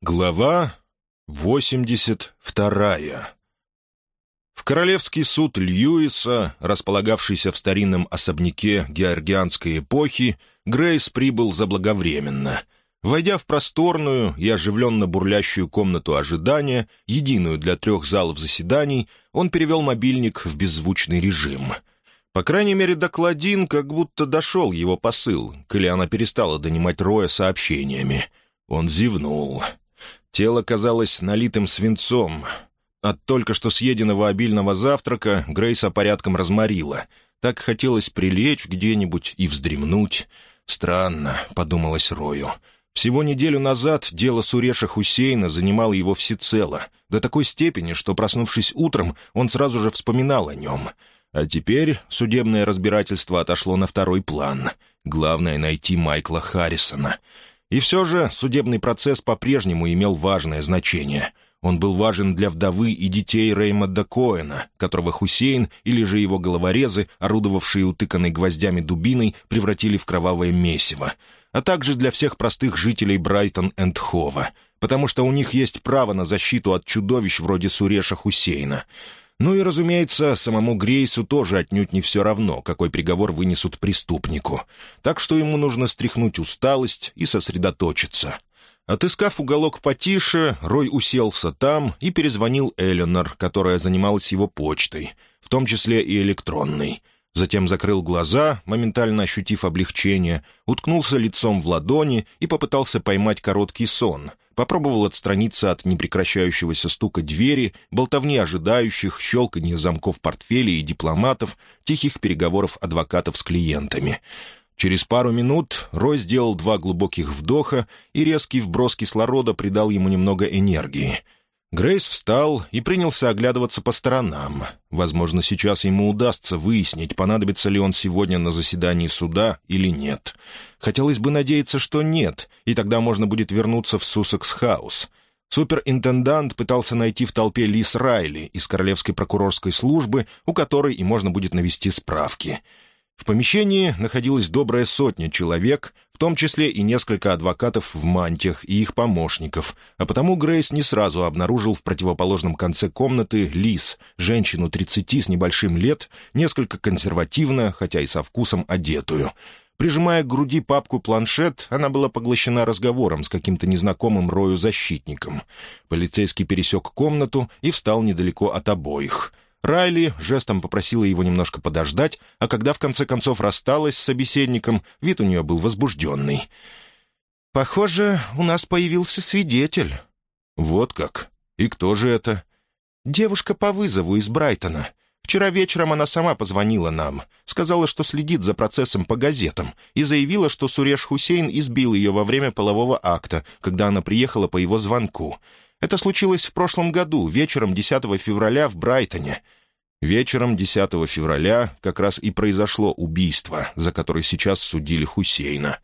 Глава 82 В Королевский суд Льюиса, располагавшийся в старинном особняке георгианской эпохи, Грейс прибыл заблаговременно. Войдя в просторную и оживленно бурлящую комнату ожидания, единую для трех залов заседаний, он перевел мобильник в беззвучный режим. По крайней мере, до Кладин как будто дошел его посыл, коли она перестала донимать Роя сообщениями. Он зевнул. Тело казалось налитым свинцом. От только что съеденного обильного завтрака Грейса порядком разморила. Так хотелось прилечь где-нибудь и вздремнуть. «Странно», — подумалось Рою. Всего неделю назад дело Суреша Хусейна занимало его всецело, до такой степени, что, проснувшись утром, он сразу же вспоминал о нем. А теперь судебное разбирательство отошло на второй план. Главное — найти Майкла Харрисона — и все же судебный процесс по-прежнему имел важное значение. Он был важен для вдовы и детей Реймонда Коэна, которого Хусейн или же его головорезы, орудовавшие утыканной гвоздями дубиной, превратили в кровавое месиво, а также для всех простых жителей Брайтон-энд-Хова, потому что у них есть право на защиту от чудовищ вроде Суреша Хусейна — ну и, разумеется, самому Грейсу тоже отнюдь не все равно, какой приговор вынесут преступнику. Так что ему нужно стряхнуть усталость и сосредоточиться. Отыскав уголок потише, Рой уселся там и перезвонил Эленор, которая занималась его почтой, в том числе и электронной. Затем закрыл глаза, моментально ощутив облегчение, уткнулся лицом в ладони и попытался поймать короткий сон — попробовал отстраниться от непрекращающегося стука двери, болтовни ожидающих, щелканья замков портфелей и дипломатов, тихих переговоров адвокатов с клиентами. Через пару минут Рой сделал два глубоких вдоха, и резкий вброс кислорода придал ему немного энергии — Грейс встал и принялся оглядываться по сторонам. Возможно, сейчас ему удастся выяснить, понадобится ли он сегодня на заседании суда или нет. Хотелось бы надеяться, что нет, и тогда можно будет вернуться в Суссекс-хаус. Суперинтендант пытался найти в толпе Лис Райли из Королевской прокурорской службы, у которой и можно будет навести справки — в помещении находилась добрая сотня человек, в том числе и несколько адвокатов в мантиях и их помощников, а потому Грейс не сразу обнаружил в противоположном конце комнаты Лис, женщину 30 с небольшим лет, несколько консервативно, хотя и со вкусом одетую. Прижимая к груди папку-планшет, она была поглощена разговором с каким-то незнакомым Рою защитником. Полицейский пересек комнату и встал недалеко от обоих — Райли жестом попросила его немножко подождать, а когда в конце концов рассталась с собеседником, вид у нее был возбужденный. «Похоже, у нас появился свидетель». «Вот как? И кто же это?» «Девушка по вызову из Брайтона. Вчера вечером она сама позвонила нам, сказала, что следит за процессом по газетам, и заявила, что Суреш Хусейн избил ее во время полового акта, когда она приехала по его звонку. Это случилось в прошлом году, вечером 10 февраля в Брайтоне. Вечером 10 февраля как раз и произошло убийство, за которое сейчас судили Хусейна.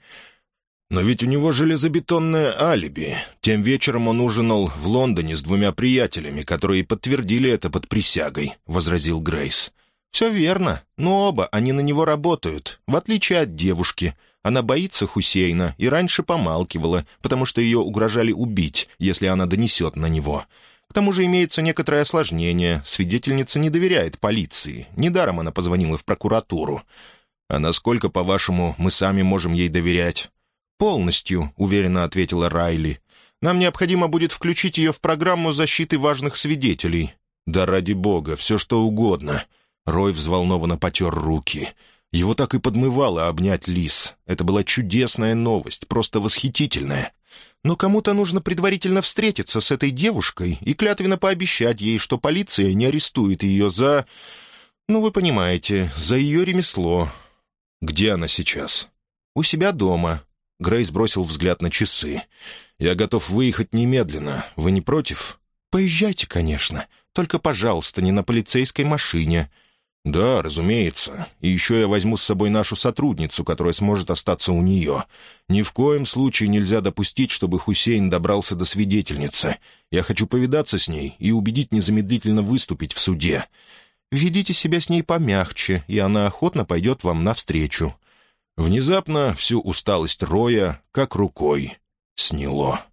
Но ведь у него железобетонное алиби. Тем вечером он ужинал в Лондоне с двумя приятелями, которые подтвердили это под присягой», — возразил Грейс. «Все верно, но оба они на него работают, в отличие от девушки. Она боится Хусейна и раньше помалкивала, потому что ее угрожали убить, если она донесет на него. К тому же имеется некоторое осложнение. Свидетельница не доверяет полиции. Недаром она позвонила в прокуратуру. «А насколько, по-вашему, мы сами можем ей доверять?» «Полностью», — уверенно ответила Райли. «Нам необходимо будет включить ее в программу защиты важных свидетелей». «Да ради бога, все что угодно». Рой взволнованно потер руки. Его так и подмывало обнять лис. Это была чудесная новость, просто восхитительная. Но кому-то нужно предварительно встретиться с этой девушкой и клятвенно пообещать ей, что полиция не арестует ее за... Ну, вы понимаете, за ее ремесло. Где она сейчас? У себя дома. Грейс бросил взгляд на часы. «Я готов выехать немедленно. Вы не против?» «Поезжайте, конечно. Только, пожалуйста, не на полицейской машине. «Да, разумеется. И еще я возьму с собой нашу сотрудницу, которая сможет остаться у нее. Ни в коем случае нельзя допустить, чтобы Хусейн добрался до свидетельницы. Я хочу повидаться с ней и убедить незамедлительно выступить в суде. Ведите себя с ней помягче, и она охотно пойдет вам навстречу». Внезапно всю усталость Роя как рукой сняло.